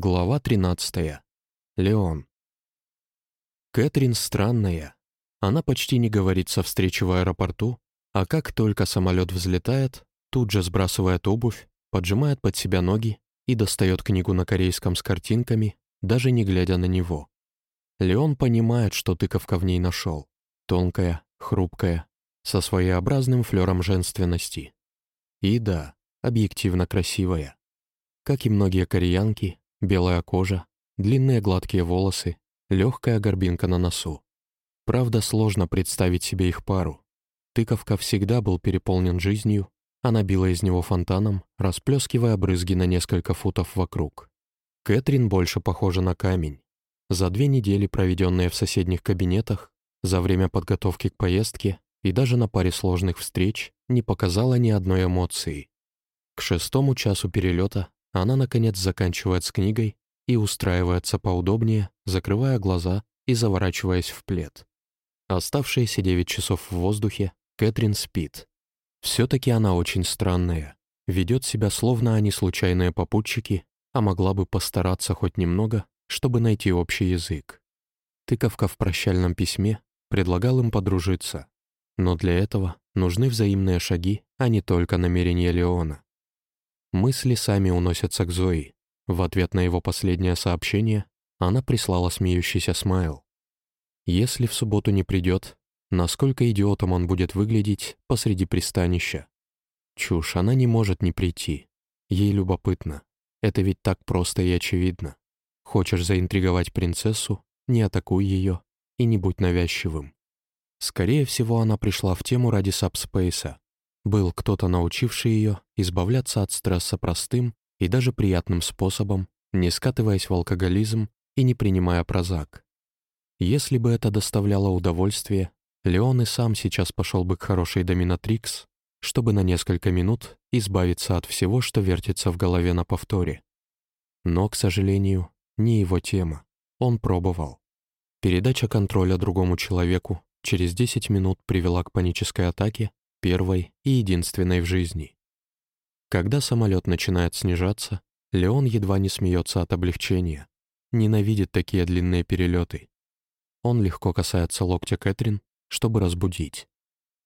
Глава 13. Леон. Кэтрин странная. Она почти не говорит со встречи в аэропорту, а как только самолет взлетает, тут же сбрасывает обувь, поджимает под себя ноги и достает книгу на корейском с картинками, даже не глядя на него. Леон понимает, что тыковка в ней нашел. Тонкая, хрупкая, со своеобразным флером женственности. И да, объективно красивая. Как и многие кореянки, Белая кожа, длинные гладкие волосы, легкая горбинка на носу. Правда, сложно представить себе их пару. Тыковка всегда был переполнен жизнью, она била из него фонтаном, расплескивая брызги на несколько футов вокруг. Кэтрин больше похожа на камень. За две недели, проведенные в соседних кабинетах, за время подготовки к поездке и даже на паре сложных встреч не показала ни одной эмоции. К шестому часу перелета она, наконец, заканчивает с книгой и устраивается поудобнее, закрывая глаза и заворачиваясь в плед. Оставшиеся девять часов в воздухе Кэтрин спит. Все-таки она очень странная, ведет себя словно они случайные попутчики, а могла бы постараться хоть немного, чтобы найти общий язык. Тыковка в прощальном письме предлагал им подружиться, но для этого нужны взаимные шаги, а не только намерения Леона. Мысли сами уносятся к Зои. В ответ на его последнее сообщение она прислала смеющийся смайл. Если в субботу не придет, насколько идиотом он будет выглядеть посреди пристанища. Чушь, она не может не прийти. Ей любопытно. Это ведь так просто и очевидно. Хочешь заинтриговать принцессу, не атакуй ее и не будь навязчивым. Скорее всего, она пришла в тему ради сабспейса, был кто-то, научивший ее избавляться от стресса простым и даже приятным способом, не скатываясь в алкоголизм и не принимая прозак. Если бы это доставляло удовольствие, Леон и сам сейчас пошел бы к хорошей доминатрикс, чтобы на несколько минут избавиться от всего, что вертится в голове на повторе. Но, к сожалению, не его тема. Он пробовал. Передача контроля другому человеку через 10 минут привела к панической атаке, первой и единственной в жизни. Когда самолет начинает снижаться, Леон едва не смеется от облегчения, ненавидит такие длинные перелеты. Он легко касается локтя Кэтрин, чтобы разбудить.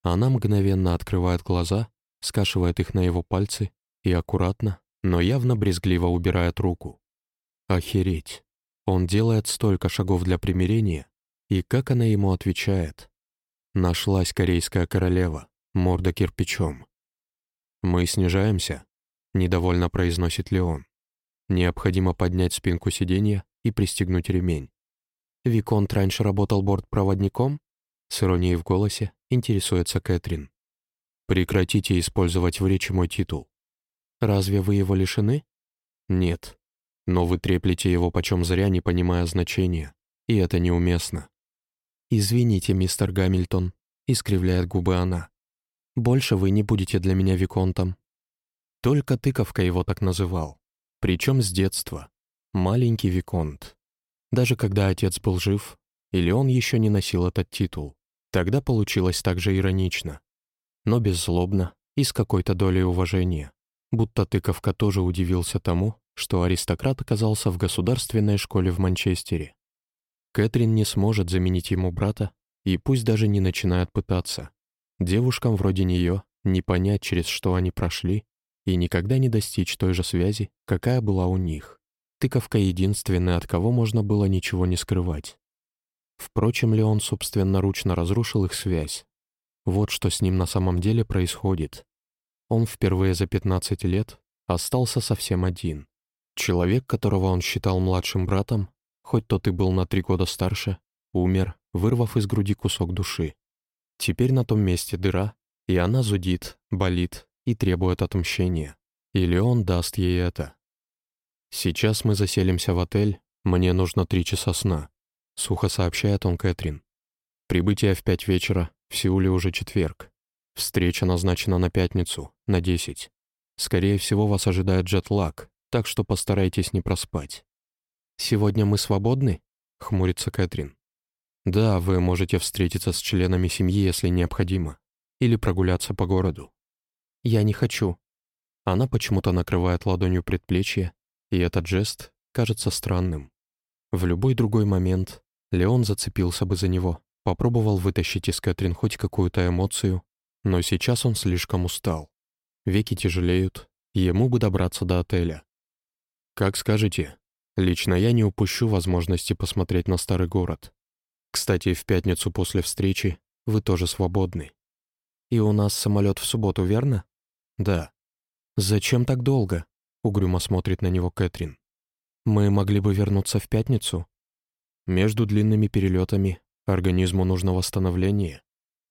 Она мгновенно открывает глаза, скашивает их на его пальцы и аккуратно, но явно брезгливо убирает руку. Охереть. Он делает столько шагов для примирения, и как она ему отвечает? Нашлась корейская королева морда кирпичом. «Мы снижаемся», — недовольно произносит Леон. «Необходимо поднять спинку сиденья и пристегнуть ремень». «Виконт раньше работал бортпроводником?» С иронией в голосе интересуется Кэтрин. «Прекратите использовать в речи мой титул». «Разве вы его лишены?» «Нет. Но вы треплете его почем зря, не понимая значения, и это неуместно». «Извините, мистер Гамильтон», — искривляет губы она. Больше вы не будете для меня Виконтом». Только тыковка его так называл. Причем с детства. Маленький Виконт. Даже когда отец был жив, или он еще не носил этот титул, тогда получилось также иронично. Но беззлобно и с какой-то долей уважения. Будто тыковка тоже удивился тому, что аристократ оказался в государственной школе в Манчестере. Кэтрин не сможет заменить ему брата, и пусть даже не начинает пытаться. Девушкам вроде нее не понять, через что они прошли, и никогда не достичь той же связи, какая была у них. Тыковка единственная, от кого можно было ничего не скрывать. Впрочем, ли он собственноручно разрушил их связь? Вот что с ним на самом деле происходит. Он впервые за 15 лет остался совсем один. Человек, которого он считал младшим братом, хоть тот и был на три года старше, умер, вырвав из груди кусок души. Теперь на том месте дыра, и она зудит, болит и требует отмщения. Или он даст ей это. «Сейчас мы заселимся в отель, мне нужно три часа сна», — сухо сообщает он Кэтрин. «Прибытие в пять вечера, в Сеуле уже четверг. Встреча назначена на пятницу, на десять. Скорее всего, вас ожидает джетлаг, так что постарайтесь не проспать». «Сегодня мы свободны?» — хмурится Кэтрин. Да, вы можете встретиться с членами семьи, если необходимо, или прогуляться по городу. Я не хочу. Она почему-то накрывает ладонью предплечье, и этот жест кажется странным. В любой другой момент Леон зацепился бы за него, попробовал вытащить из Кэтрин хоть какую-то эмоцию, но сейчас он слишком устал. Веки тяжелеют, ему бы добраться до отеля. «Как скажете. Лично я не упущу возможности посмотреть на старый город. Кстати, в пятницу после встречи вы тоже свободны. И у нас самолет в субботу, верно? Да. Зачем так долго? Угрюмо смотрит на него Кэтрин. Мы могли бы вернуться в пятницу. Между длинными перелетами организму нужно восстановление.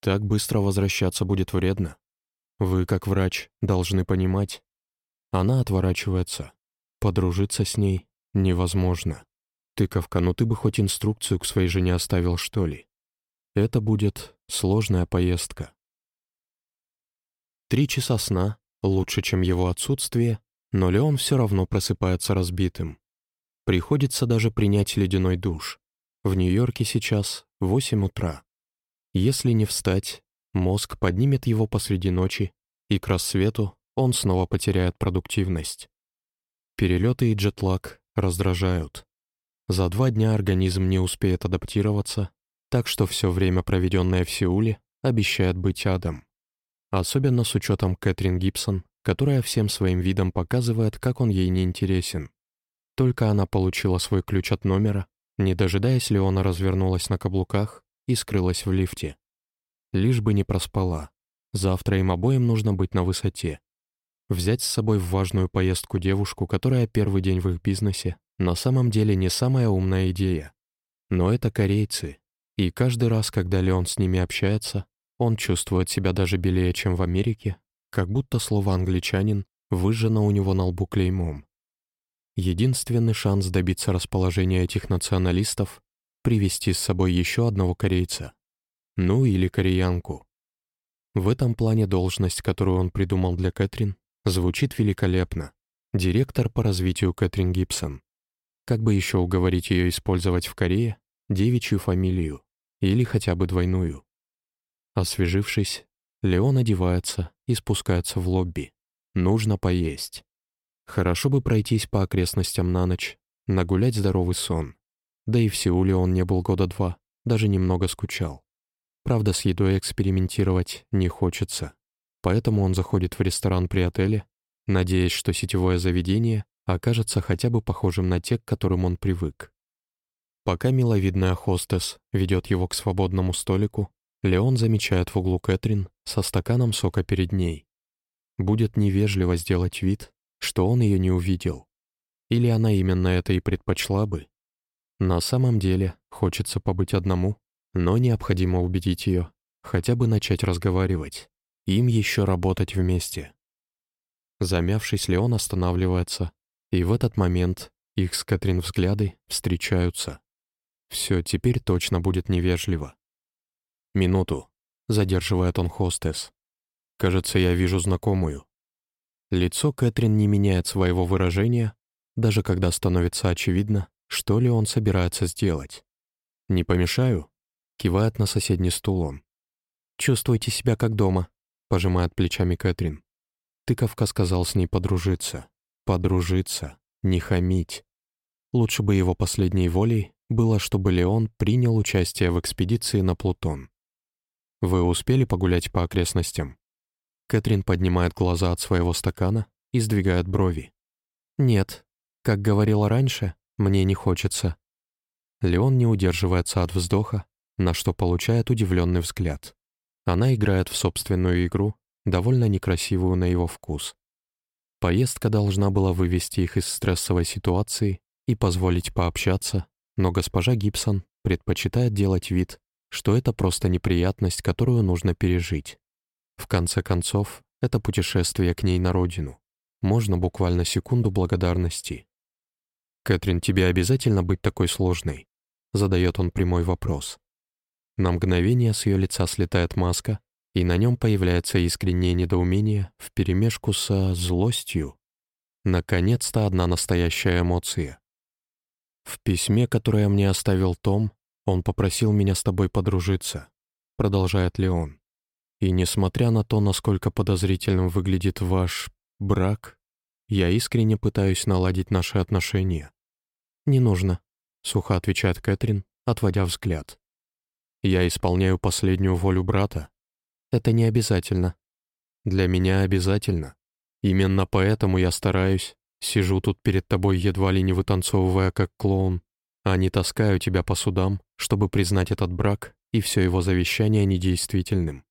Так быстро возвращаться будет вредно. Вы, как врач, должны понимать. Она отворачивается. Подружиться с ней невозможно. Тыковка, ну ты бы хоть инструкцию к своей жене оставил, что ли? Это будет сложная поездка. Три часа сна лучше, чем его отсутствие, но Леон все равно просыпается разбитым. Приходится даже принять ледяной душ. В Нью-Йорке сейчас 8 утра. Если не встать, мозг поднимет его посреди ночи, и к рассвету он снова потеряет продуктивность. Перелеты и джетлаг раздражают. За два дня организм не успеет адаптироваться, так что все время, проведенное в Сеуле, обещает быть адом. Особенно с учетом Кэтрин Гибсон, которая всем своим видом показывает, как он ей не интересен. Только она получила свой ключ от номера, не дожидаясь, Леона развернулась на каблуках и скрылась в лифте. Лишь бы не проспала. Завтра им обоим нужно быть на высоте. Взять с собой в важную поездку девушку, которая первый день в их бизнесе, на самом деле не самая умная идея. Но это корейцы, и каждый раз, когда Леон с ними общается, он чувствует себя даже белее, чем в Америке, как будто слово «англичанин» выжжено у него на лбу клеймом. Единственный шанс добиться расположения этих националистов — привести с собой еще одного корейца. Ну или кореянку. В этом плане должность, которую он придумал для Кэтрин, Звучит великолепно. Директор по развитию Кэтрин Гибсон. Как бы еще уговорить ее использовать в Корее девичью фамилию или хотя бы двойную? Освежившись, Леон одевается и спускается в лобби. Нужно поесть. Хорошо бы пройтись по окрестностям на ночь, нагулять здоровый сон. Да и в Сеуле он не был года два, даже немного скучал. Правда, с едой экспериментировать не хочется. Поэтому он заходит в ресторан при отеле, надеясь, что сетевое заведение окажется хотя бы похожим на те, к которым он привык. Пока миловидная хостес ведет его к свободному столику, Леон замечает в углу Кэтрин со стаканом сока перед ней. Будет невежливо сделать вид, что он ее не увидел. Или она именно это и предпочла бы. На самом деле хочется побыть одному, но необходимо убедить ее, хотя бы начать разговаривать. Им еще работать вместе. Замявшись, Леон останавливается, и в этот момент их с Кэтрин взгляды встречаются. Все, теперь точно будет невежливо. «Минуту», — задерживает он хостес. «Кажется, я вижу знакомую». Лицо Кэтрин не меняет своего выражения, даже когда становится очевидно, что ли он собирается сделать. «Не помешаю?» — кивает на соседний стул он. «Чувствуйте себя как дома», пожимает плечами Кэтрин. Тыковка сказал с ней подружиться. Подружиться, не хамить. Лучше бы его последней волей было, чтобы Леон принял участие в экспедиции на Плутон. «Вы успели погулять по окрестностям?» Кэтрин поднимает глаза от своего стакана и сдвигает брови. «Нет. Как говорила раньше, мне не хочется». Леон не удерживается от вздоха, на что получает удивленный взгляд. Она играет в собственную игру, довольно некрасивую на его вкус. Поездка должна была вывести их из стрессовой ситуации и позволить пообщаться, но госпожа Гибсон предпочитает делать вид, что это просто неприятность, которую нужно пережить. В конце концов, это путешествие к ней на родину. Можно буквально секунду благодарности. «Кэтрин, тебе обязательно быть такой сложной?» Задает он прямой вопрос. На мгновение с ее лица слетает маска, и на нем появляется искреннее недоумение вперемешку со злостью. Наконец-то одна настоящая эмоция. В письме, которое мне оставил Том, он попросил меня с тобой подружиться, продолжает Леон. И несмотря на то, насколько подозрительным выглядит ваш брак, я искренне пытаюсь наладить наши отношения. не нужно», — сухо отвечает Кэтрин, отводя взгляд. «Я исполняю последнюю волю брата. Это не обязательно. Для меня обязательно. Именно поэтому я стараюсь, сижу тут перед тобой едва ли не вытанцовывая как клоун, а не таскаю тебя по судам, чтобы признать этот брак и все его завещание недействительным.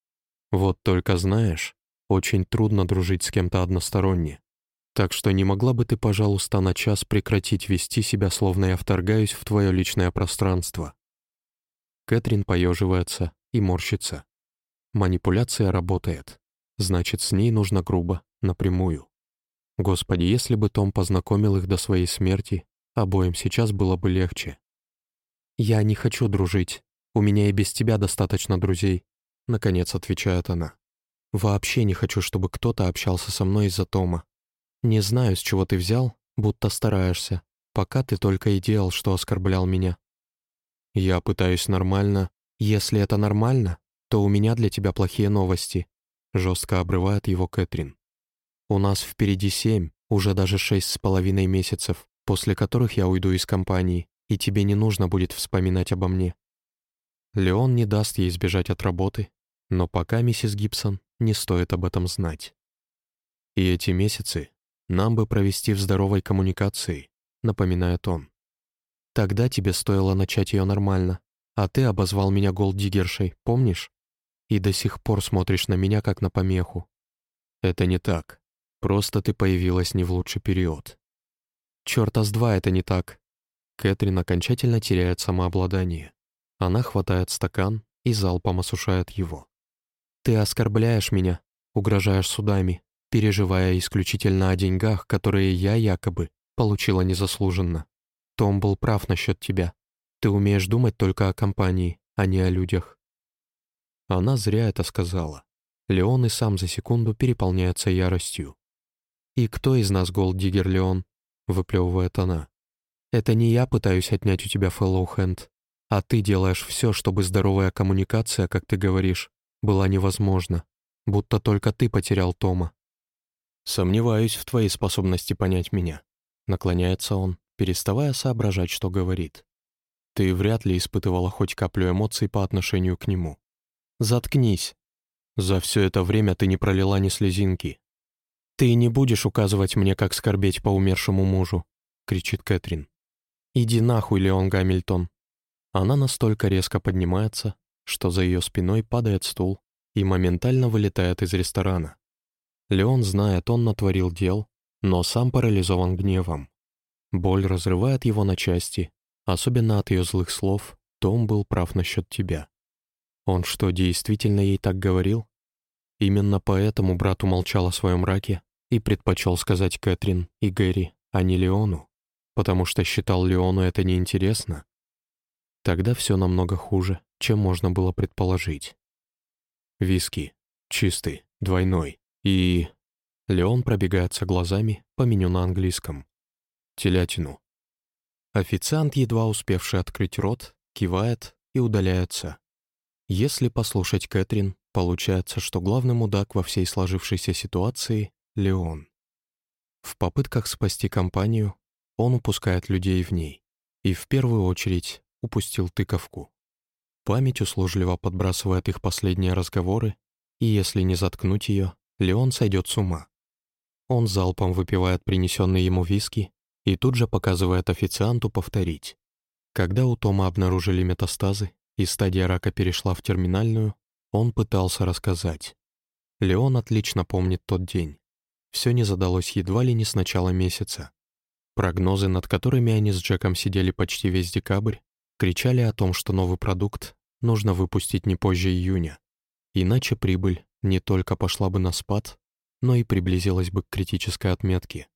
Вот только знаешь, очень трудно дружить с кем-то односторонне. Так что не могла бы ты, пожалуйста, на час прекратить вести себя, словно я вторгаюсь в твое личное пространство?» Кэтрин поеживается и морщится. Манипуляция работает. Значит, с ней нужно грубо, напрямую. Господи, если бы Том познакомил их до своей смерти, обоим сейчас было бы легче. «Я не хочу дружить. У меня и без тебя достаточно друзей», — наконец отвечает она. «Вообще не хочу, чтобы кто-то общался со мной из-за Тома. Не знаю, с чего ты взял, будто стараешься, пока ты только и делал, что оскорблял меня. Я пытаюсь нормально. Если это нормально, то у меня для тебя плохие новости. Жестко обрывает его Кэтрин. У нас впереди семь, уже даже шесть с половиной месяцев, после которых я уйду из компании, и тебе не нужно будет вспоминать обо мне. Леон не даст ей сбежать от работы, но пока миссис Гибсон не стоит об этом знать. И эти месяцы нам бы провести в здоровой коммуникации, напоминает он. Тогда тебе стоило начать ее нормально, а ты обозвал меня голддиггершей, помнишь? И до сих пор смотришь на меня как на помеху. Это не так. Просто ты появилась не в лучший период. Чёрта с два это не так. Кэтрин окончательно теряет самообладание. Она хватает стакан и залпом осушает его. «Ты оскорбляешь меня, угрожаешь судами, переживая исключительно о деньгах, которые я якобы получила незаслуженно. Том был прав насчет тебя. Ты умеешь думать только о компании, а не о людях. Она зря это сказала. Леон и сам за секунду переполняется яростью. «И кто из нас голддиггер, Леон?» — выплевывает она. «Это не я пытаюсь отнять у тебя фэллоу Хэнд, а ты делаешь все, чтобы здоровая коммуникация, как ты говоришь, была невозможна, будто только ты потерял Тома. «Сомневаюсь в твоей способности понять меня», — наклоняется он, переставая соображать, что говорит. «Ты вряд ли испытывала хоть каплю эмоций по отношению к нему. Заткнись. За все это время ты не пролила ни слезинки. Ты не будешь указывать мне, как скорбеть по умершему мужу», — кричит Кэтрин. «Иди нахуй, Леон Гамильтон». Она настолько резко поднимается, что за ее спиной падает стул и моментально вылетает из ресторана. Леон знает, он натворил дел, но сам парализован гневом. Боль разрывает его на части, особенно от ее злых слов «Том был прав насчет тебя». Он что, действительно ей так говорил? Именно поэтому брат умолчал о своем раке и предпочел сказать Кэтрин и Гэри, а не Леону, потому что считал Леону это неинтересно. Тогда все намного хуже, чем можно было предположить. Виски. Чистый, двойной. И... Леон пробегается глазами по меню на английском. Телятину. Официант, едва успевший открыть рот, кивает и удаляется. Если послушать Кэтрин, получается, что главный мудак во всей сложившейся ситуации — Леон. В попытках спасти компанию он упускает людей в ней. И в первую очередь упустил тыковку. Память услужливо подбрасывает их последние разговоры, и если не заткнуть ее, Леон сойдет с ума. Он залпом выпивает принесенный ему виски и тут же показывает официанту повторить. Когда у Тома обнаружили метастазы и стадия рака перешла в терминальную, он пытался рассказать. Леон отлично помнит тот день. Все не задалось едва ли не с начала месяца. Прогнозы, над которыми они с Джеком сидели почти весь декабрь, кричали о том, что новый продукт нужно выпустить не позже июня. Иначе прибыль не только пошла бы на спад, но и приблизилась бы к критической отметке.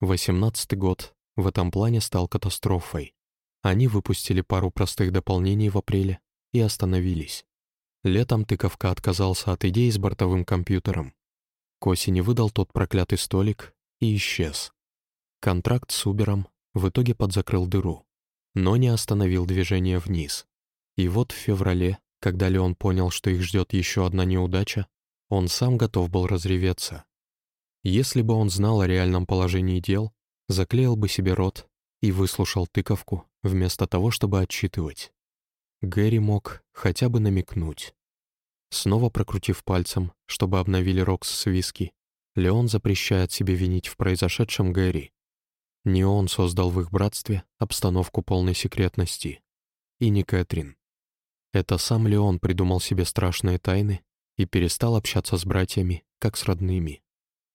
Восемнадцатый год в этом плане стал катастрофой. Они выпустили пару простых дополнений в апреле и остановились. Летом тыковка отказался от идеи с бортовым компьютером. К осени выдал тот проклятый столик и исчез. Контракт с Убером в итоге подзакрыл дыру, но не остановил движение вниз. И вот в феврале когда Леон понял, что их ждет еще одна неудача, он сам готов был разреветься. Если бы он знал о реальном положении дел, заклеил бы себе рот и выслушал тыковку, вместо того, чтобы отчитывать. Гэри мог хотя бы намекнуть. Снова прокрутив пальцем, чтобы обновили Рокс с виски, Леон запрещает себе винить в произошедшем Гэри. Не он создал в их братстве обстановку полной секретности. И не Кэтрин. Это сам Леон придумал себе страшные тайны и перестал общаться с братьями, как с родными.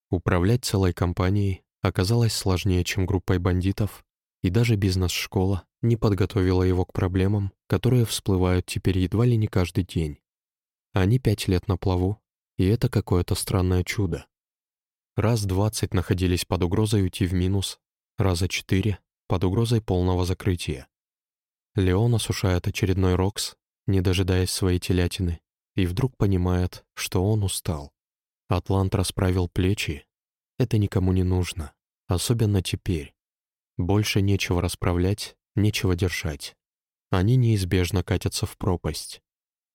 Управлять целой компанией оказалось сложнее, чем группой бандитов, и даже бизнес-школа не подготовила его к проблемам, которые всплывают теперь едва ли не каждый день. Они пять лет на плаву, и это какое-то странное чудо. Раз двадцать находились под угрозой уйти в минус, раза четыре — под угрозой полного закрытия. Леон осушает очередной рокс, не дожидаясь своей телятины, и вдруг понимает, что он устал. Атлант расправил плечи. Это никому не нужно, особенно теперь. Больше нечего расправлять, нечего держать. Они неизбежно катятся в пропасть.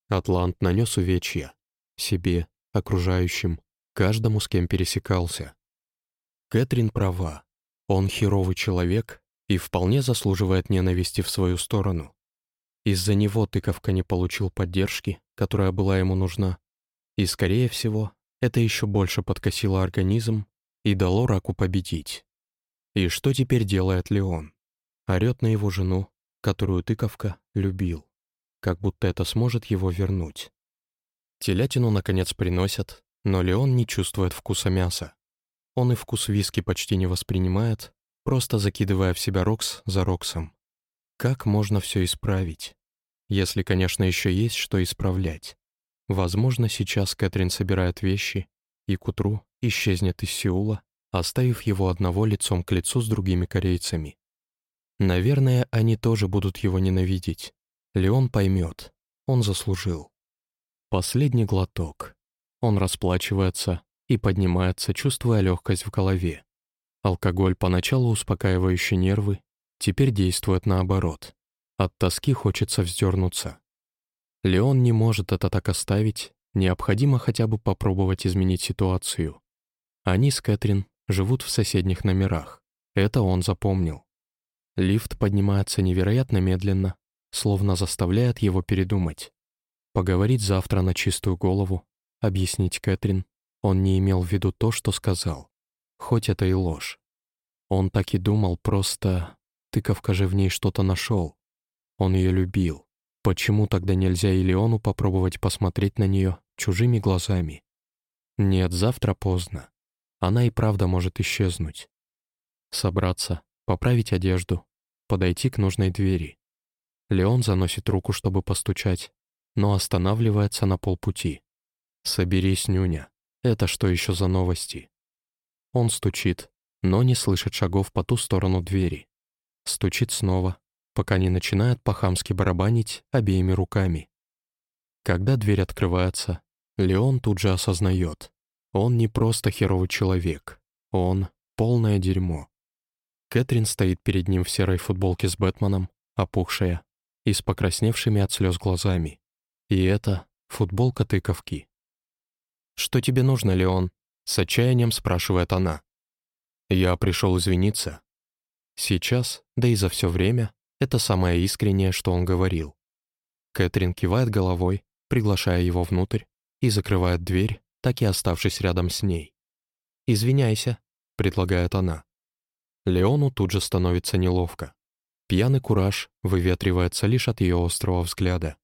Атлант нанес увечья. Себе, окружающим, каждому, с кем пересекался. Кэтрин права. Он херовый человек и вполне заслуживает ненависти в свою сторону. Из-за него тыковка не получил поддержки, которая была ему нужна. И, скорее всего, это еще больше подкосило организм и дало раку победить. И что теперь делает Леон? Орет на его жену, которую тыковка любил, как будто это сможет его вернуть. Телятину, наконец, приносят, но Леон не чувствует вкуса мяса. Он и вкус виски почти не воспринимает, просто закидывая в себя рокс за роксом. Как можно все исправить? Если, конечно, еще есть что исправлять. Возможно, сейчас Кэтрин собирает вещи и к утру исчезнет из Сеула, оставив его одного лицом к лицу с другими корейцами. Наверное, они тоже будут его ненавидеть. Леон поймет, он заслужил. Последний глоток. Он расплачивается, и поднимается, чувствуя легкость в голове. Алкоголь, поначалу успокаивающий нервы, теперь действует наоборот. От тоски хочется вздернуться. Леон не может это так оставить, необходимо хотя бы попробовать изменить ситуацию. Они с Кэтрин живут в соседних номерах. Это он запомнил. Лифт поднимается невероятно медленно, словно заставляет его передумать. Поговорить завтра на чистую голову, объяснить Кэтрин, он не имел в виду то, что сказал. Хоть это и ложь. Он так и думал, просто... Тыковка же в ней что-то нашел. Он ее любил. Почему тогда нельзя и Леону попробовать посмотреть на нее чужими глазами? Нет, завтра поздно. Она и правда может исчезнуть. Собраться, поправить одежду, подойти к нужной двери. Леон заносит руку, чтобы постучать, но останавливается на полпути. «Соберись, нюня. Это что еще за новости? Он стучит, но не слышит шагов по ту сторону двери. Стучит снова, пока не начинает по-хамски барабанить обеими руками. Когда дверь открывается, Леон тут же осознает. Он не просто херовый человек. Он — полное дерьмо. Кэтрин стоит перед ним в серой футболке с Бэтменом, опухшая, и с покрасневшими от слез глазами. И это футболка тыковки. «Что тебе нужно, Леон?» — с отчаянием спрашивает она. «Я пришел извиниться». Сейчас, да и за все время, это самое искреннее, что он говорил. Кэтрин кивает головой, приглашая его внутрь, и закрывает дверь, так и оставшись рядом с ней. «Извиняйся», — предлагает она. Леону тут же становится неловко. Пьяный кураж выветривается лишь от ее острого взгляда.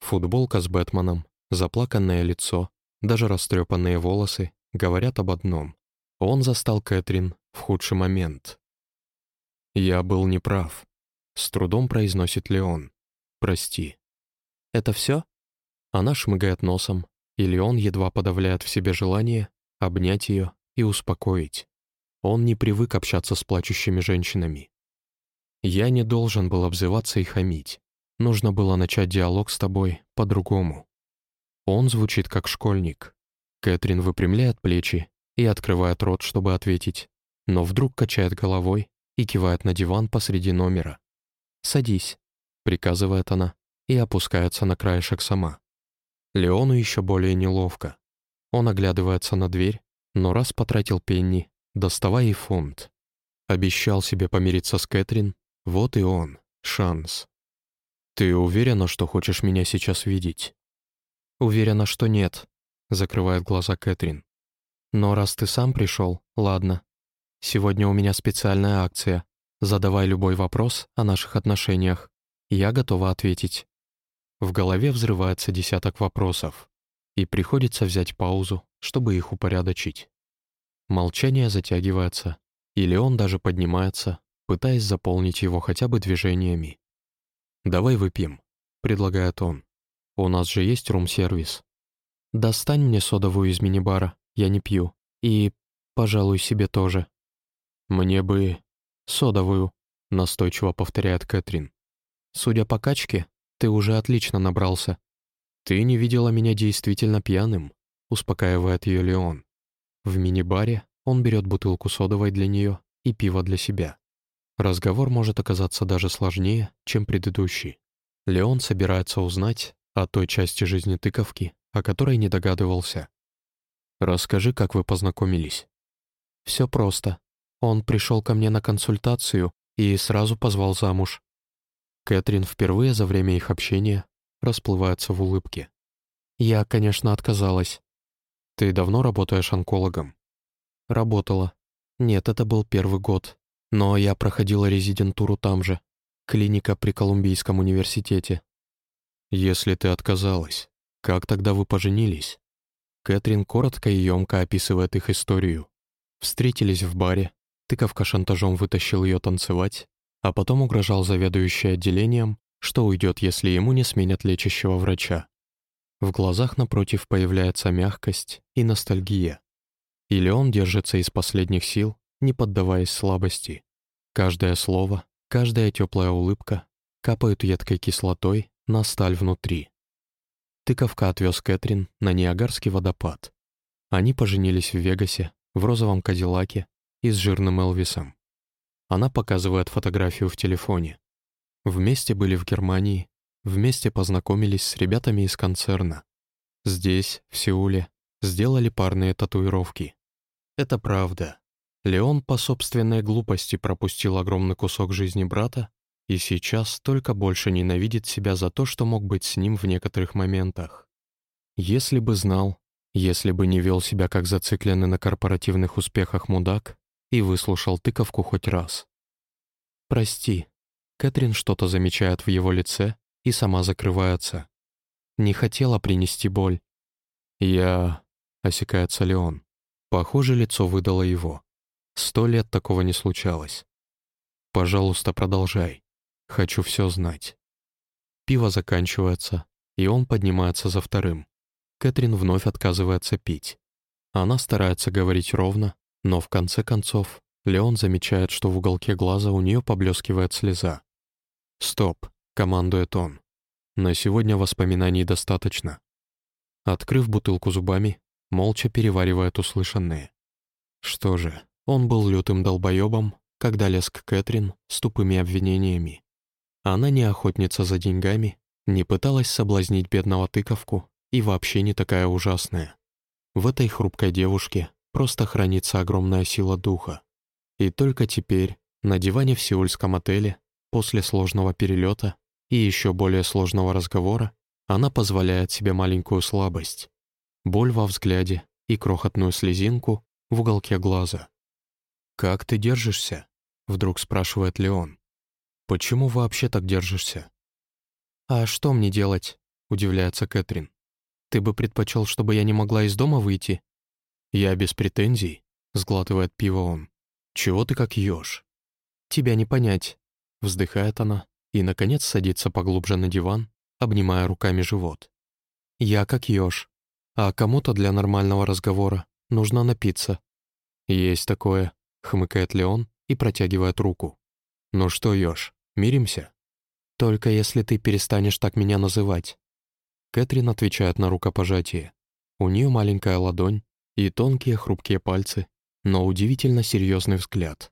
Футболка с Бэтменом, заплаканное лицо, даже растрепанные волосы говорят об одном. Он застал Кэтрин в худший момент. «Я был неправ», — с трудом произносит Леон. «Прости». «Это все?» Она шмыгает носом, и Леон едва подавляет в себе желание обнять ее и успокоить. Он не привык общаться с плачущими женщинами. «Я не должен был обзываться и хамить. Нужно было начать диалог с тобой по-другому. Он звучит как школьник. Кэтрин выпрямляет плечи и открывает рот, чтобы ответить, но вдруг качает головой и кивает на диван посреди номера. «Садись», — приказывает она и опускается на краешек сама. Леону еще более неловко. Он оглядывается на дверь, но раз потратил пенни, доставай и фунт. Обещал себе помириться с Кэтрин, Вот и он, шанс. «Ты уверена, что хочешь меня сейчас видеть?» «Уверена, что нет», — закрывает глаза Кэтрин. «Но раз ты сам пришел, ладно. Сегодня у меня специальная акция. Задавай любой вопрос о наших отношениях. Я готова ответить». В голове взрывается десяток вопросов, и приходится взять паузу, чтобы их упорядочить. Молчание затягивается, или он даже поднимается, пытаясь заполнить его хотя бы движениями. «Давай выпьем», — предлагает он. «У нас же есть рум-сервис». «Достань мне содовую из мини-бара, я не пью. И, пожалуй, себе тоже». «Мне бы содовую», — настойчиво повторяет Кэтрин. «Судя по качке, ты уже отлично набрался». «Ты не видела меня действительно пьяным», — успокаивает ее Леон. В мини-баре он берет бутылку содовой для нее и пиво для себя. Разговор может оказаться даже сложнее, чем предыдущий. Леон собирается узнать о той части жизни тыковки, о которой не догадывался. «Расскажи, как вы познакомились». «Все просто. Он пришел ко мне на консультацию и сразу позвал замуж». Кэтрин впервые за время их общения расплывается в улыбке. «Я, конечно, отказалась. «Ты давно работаешь онкологом?» «Работала. Нет, это был первый год. Но я проходила резидентуру там же. Клиника при Колумбийском университете». «Если ты отказалась, как тогда вы поженились?» Кэтрин коротко и емко описывает их историю. Встретились в баре, тыковка шантажом вытащил ее танцевать, а потом угрожал заведующей отделением, что уйдет, если ему не сменят лечащего врача. В глазах напротив появляется мягкость и ностальгия. Или он держится из последних сил, не поддаваясь слабости. Каждое слово, каждая теплая улыбка капают едкой кислотой на сталь внутри. Тыковка отвез Кэтрин на Ниагарский водопад. Они поженились в Вегасе, в розовом Кадиллаке и с жирным Элвисом. Она показывает фотографию в телефоне. Вместе были в Германии, Вместе познакомились с ребятами из концерна. Здесь, в Сеуле, сделали парные татуировки. Это правда. Леон по собственной глупости пропустил огромный кусок жизни брата и сейчас только больше ненавидит себя за то, что мог быть с ним в некоторых моментах. Если бы знал, если бы не вел себя как зацикленный на корпоративных успехах мудак и выслушал тыковку хоть раз. «Прости», Кэтрин что-то замечает в его лице, и сама закрывается. Не хотела принести боль. Я... Осекается Леон. Похоже, лицо выдало его. Сто лет такого не случалось. Пожалуйста, продолжай. Хочу все знать. Пиво заканчивается, и он поднимается за вторым. Кэтрин вновь отказывается пить. Она старается говорить ровно, но в конце концов Леон замечает, что в уголке глаза у нее поблескивает слеза. «Стоп!» — командует он. «На сегодня воспоминаний достаточно». Открыв бутылку зубами, молча переваривает услышанное. Что же, он был лютым долбоебом, когда лез к Кэтрин с тупыми обвинениями. Она не охотница за деньгами, не пыталась соблазнить бедного тыковку и вообще не такая ужасная. В этой хрупкой девушке просто хранится огромная сила духа. И только теперь, на диване в сеульском отеле, после сложного перелета, и еще более сложного разговора она позволяет себе маленькую слабость, боль во взгляде и крохотную слезинку в уголке глаза. «Как ты держишься?» — вдруг спрашивает Леон. «Почему вообще так держишься?» «А что мне делать?» — удивляется Кэтрин. «Ты бы предпочел, чтобы я не могла из дома выйти?» «Я без претензий», — сглатывает пиво он. «Чего ты как ешь?» «Тебя не понять», — вздыхает она и, наконец, садится поглубже на диван, обнимая руками живот. «Я как еж, а кому-то для нормального разговора нужно напиться». «Есть такое», — хмыкает Леон и протягивает руку. «Ну что, еж, миримся?» «Только если ты перестанешь так меня называть». Кэтрин отвечает на рукопожатие. У нее маленькая ладонь и тонкие хрупкие пальцы, но удивительно серьезный взгляд.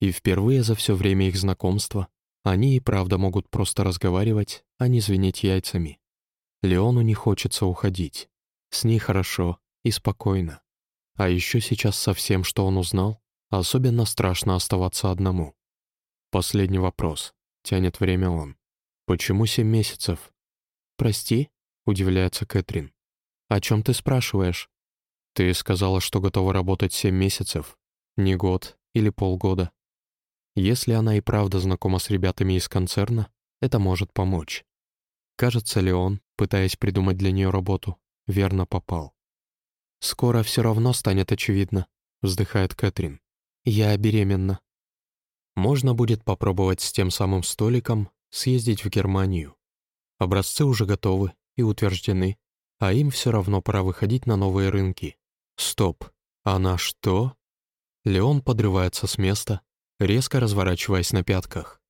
И впервые за все время их знакомства они и правда могут просто разговаривать, а не звенеть яйцами. Леону не хочется уходить. С ней хорошо и спокойно. А еще сейчас со всем, что он узнал, особенно страшно оставаться одному. Последний вопрос. Тянет время он. Почему семь месяцев? Прости, удивляется Кэтрин. О чем ты спрашиваешь? Ты сказала, что готова работать семь месяцев. Не год или полгода. Если она и правда знакома с ребятами из концерна, это может помочь. Кажется, Леон, пытаясь придумать для нее работу, верно попал. «Скоро все равно станет очевидно», — вздыхает Кэтрин. «Я беременна». Можно будет попробовать с тем самым столиком съездить в Германию. Образцы уже готовы и утверждены, а им все равно пора выходить на новые рынки. Стоп, она что? Леон подрывается с места, резко разворачиваясь на пятках.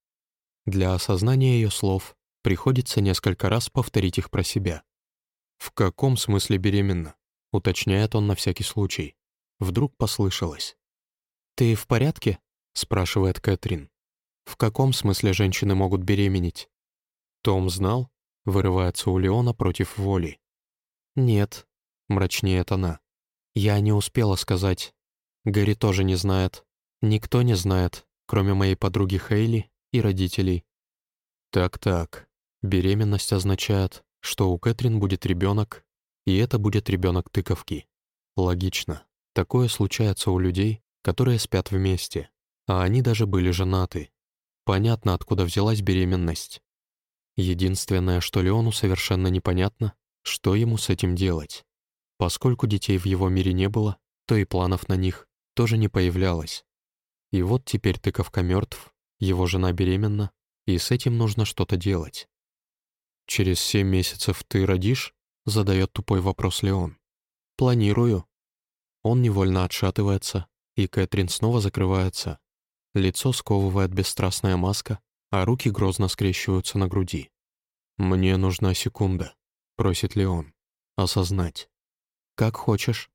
Для осознания ее слов приходится несколько раз повторить их про себя. «В каком смысле беременна?» — уточняет он на всякий случай. Вдруг послышалось. «Ты в порядке?» — спрашивает Кэтрин. «В каком смысле женщины могут беременеть?» Том знал, вырывается у Леона против воли. «Нет», — мрачнеет она. «Я не успела сказать. Гэри тоже не знает. Никто не знает, кроме моей подруги Хейли и родителей». «Так-так. Беременность означает, что у Кэтрин будет ребенок, и это будет ребенок тыковки. Логично. Такое случается у людей, которые спят вместе, а они даже были женаты. Понятно, откуда взялась беременность. Единственное, что Леону совершенно непонятно, что ему с этим делать. Поскольку детей в его мире не было, то и планов на них тоже не появлялось. И вот теперь тыковка мертв, его жена беременна, и с этим нужно что-то делать. «Через семь месяцев ты родишь?» — задает тупой вопрос Леон. «Планирую». Он невольно отшатывается, и Кэтрин снова закрывается. Лицо сковывает бесстрастная маска, а руки грозно скрещиваются на груди. «Мне нужна секунда», — просит Леон. «Осознать». «Как хочешь».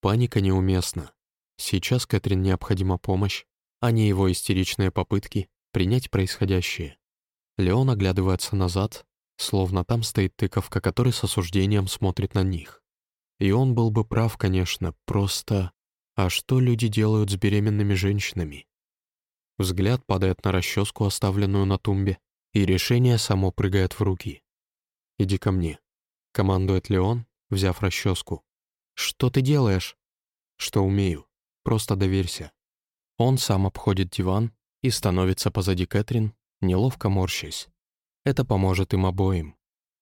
Паника неуместна. Сейчас Кэтрин необходима помощь, а не его истеричные попытки принять происходящее. Леон оглядывается назад, Словно там стоит тыковка, который с осуждением смотрит на них. И он был бы прав, конечно, просто... А что люди делают с беременными женщинами? Взгляд падает на расческу, оставленную на тумбе, и решение само прыгает в руки. «Иди ко мне», — командует Леон, взяв расческу. «Что ты делаешь?» «Что умею. Просто доверься». Он сам обходит диван и становится позади Кэтрин, неловко морщась. Это поможет им обоим.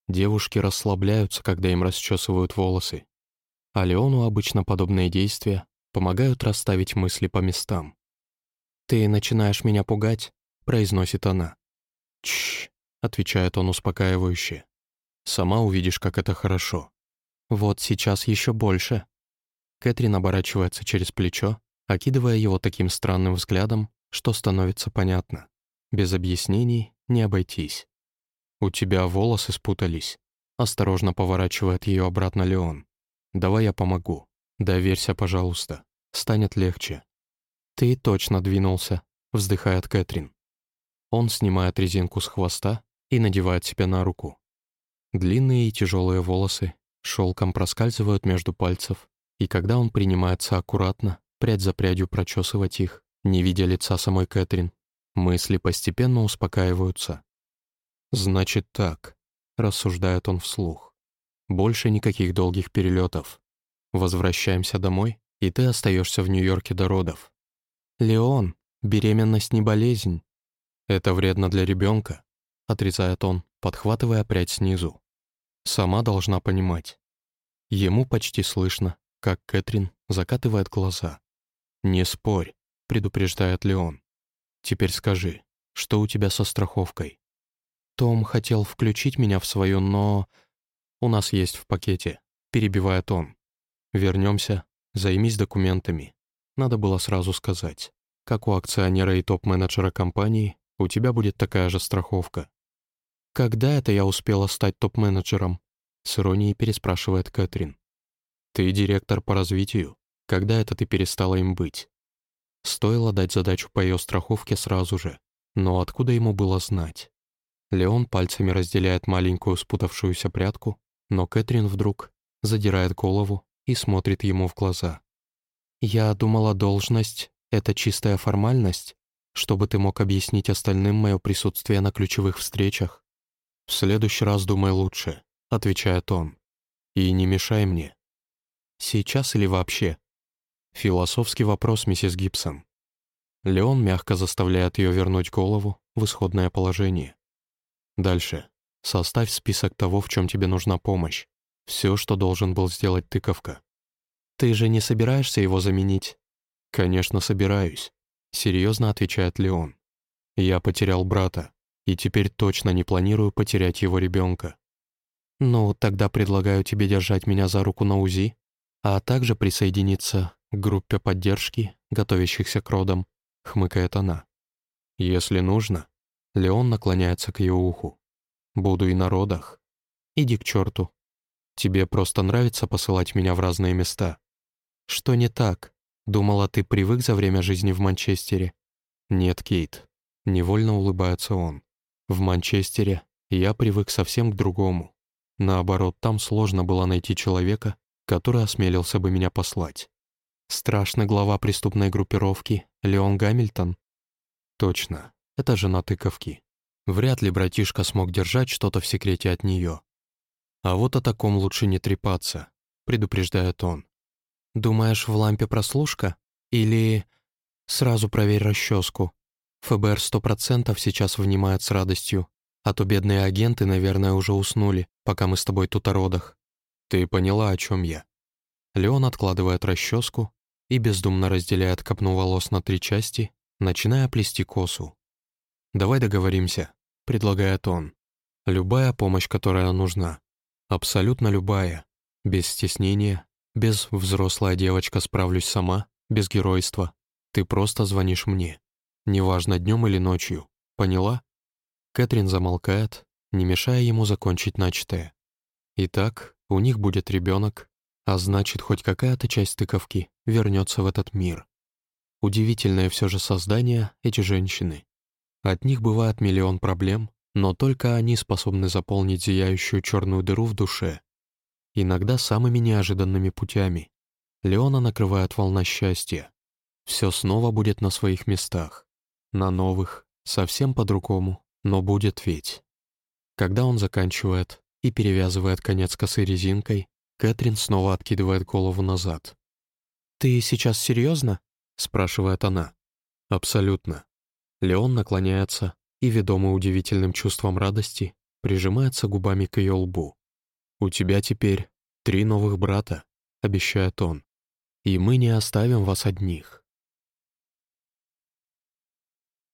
Девушки расслабляются, когда им расчесывают волосы. А Леону обычно подобные действия помогают расставить мысли по местам. «Ты начинаешь меня пугать», — произносит она. «Чш», — отвечает он успокаивающе. «Сама увидишь, как это хорошо». «Вот сейчас еще больше». Кэтрин оборачивается через плечо, окидывая его таким странным взглядом, что становится понятно. Без объяснений не обойтись. «У тебя волосы спутались», — осторожно поворачивает ее обратно Леон. «Давай я помогу. Доверься, пожалуйста. Станет легче». «Ты точно двинулся», — вздыхает Кэтрин. Он снимает резинку с хвоста и надевает себе на руку. Длинные и тяжелые волосы шелком проскальзывают между пальцев, и когда он принимается аккуратно, прядь за прядью прочесывать их, не видя лица самой Кэтрин, мысли постепенно успокаиваются. «Значит так», — рассуждает он вслух. «Больше никаких долгих перелетов. Возвращаемся домой, и ты остаешься в Нью-Йорке до родов». «Леон, беременность не болезнь». «Это вредно для ребенка», — отрезает он, подхватывая прядь снизу. «Сама должна понимать». Ему почти слышно, как Кэтрин закатывает глаза. «Не спорь», — предупреждает Леон. «Теперь скажи, что у тебя со страховкой?» Том хотел включить меня в свою, но... У нас есть в пакете, перебивает он. Вернемся, займись документами. Надо было сразу сказать. Как у акционера и топ-менеджера компании, у тебя будет такая же страховка. «Когда это я успела стать топ-менеджером?» С иронией переспрашивает Кэтрин. «Ты директор по развитию. Когда это ты перестала им быть?» Стоило дать задачу по ее страховке сразу же. Но откуда ему было знать? Леон пальцами разделяет маленькую спутавшуюся прядку, но Кэтрин вдруг задирает голову и смотрит ему в глаза. «Я думала, должность — это чистая формальность». чтобы ты мог объяснить остальным мое присутствие на ключевых встречах. В следующий раз думай лучше, отвечает он. И не мешай мне. Сейчас или вообще? Философский вопрос, миссис Гибсон. Леон мягко заставляет ее вернуть голову в исходное положение. Дальше. Составь список того, в чем тебе нужна помощь. Все, что должен был сделать тыковка. Ты же не собираешься его заменить? Конечно, собираюсь. Серьезно отвечает Леон. Я потерял брата, и теперь точно не планирую потерять его ребенка. Ну, тогда предлагаю тебе держать меня за руку на УЗИ, а также присоединиться к группе поддержки, готовящихся к родам, хмыкает она. Если нужно, Леон наклоняется к ее уху. Буду и на родах. Иди к черту. Тебе просто нравится посылать меня в разные места. Что не так? Думала, ты привык за время жизни в Манчестере? Нет, Кейт. Невольно улыбается он. В Манчестере я привык совсем к другому. Наоборот, там сложно было найти человека, который осмелился бы меня послать. Страшный глава преступной группировки, Леон Гамильтон? Точно, это жена тыковки. Вряд ли братишка смог держать что-то в секрете от нее. А вот о таком лучше не трепаться, предупреждает он. Думаешь, в лампе прослушка? Или... Сразу проверь расческу. ФБР сто процентов сейчас внимает с радостью, а то бедные агенты, наверное, уже уснули, пока мы с тобой тут о родах. Ты поняла, о чем я. Леон откладывает расческу и бездумно разделяет копну волос на три части, начиная плести косу. «Давай договоримся», — предлагает он. «Любая помощь, которая нужна. Абсолютно любая. Без стеснения, без «взрослая девочка, справлюсь сама», без геройства. Ты просто звонишь мне. Неважно, днем или ночью. Поняла?» Кэтрин замолкает, не мешая ему закончить начатое. Итак, у них будет ребенок, а значит, хоть какая-то часть тыковки вернется в этот мир. Удивительное все же создание эти женщины. От них бывает миллион проблем, но только они способны заполнить зияющую черную дыру в душе. Иногда самыми неожиданными путями. Леона накрывает волна счастья. Все снова будет на своих местах. На новых, совсем по-другому, но будет ведь. Когда он заканчивает и перевязывает конец косы резинкой, Кэтрин снова откидывает голову назад. «Ты сейчас серьезно?» — спрашивает она. «Абсолютно». Леон наклоняется и, ведомый удивительным чувством радости, прижимается губами к ее лбу. «У тебя теперь три новых брата», — обещает он. «И мы не оставим вас одних».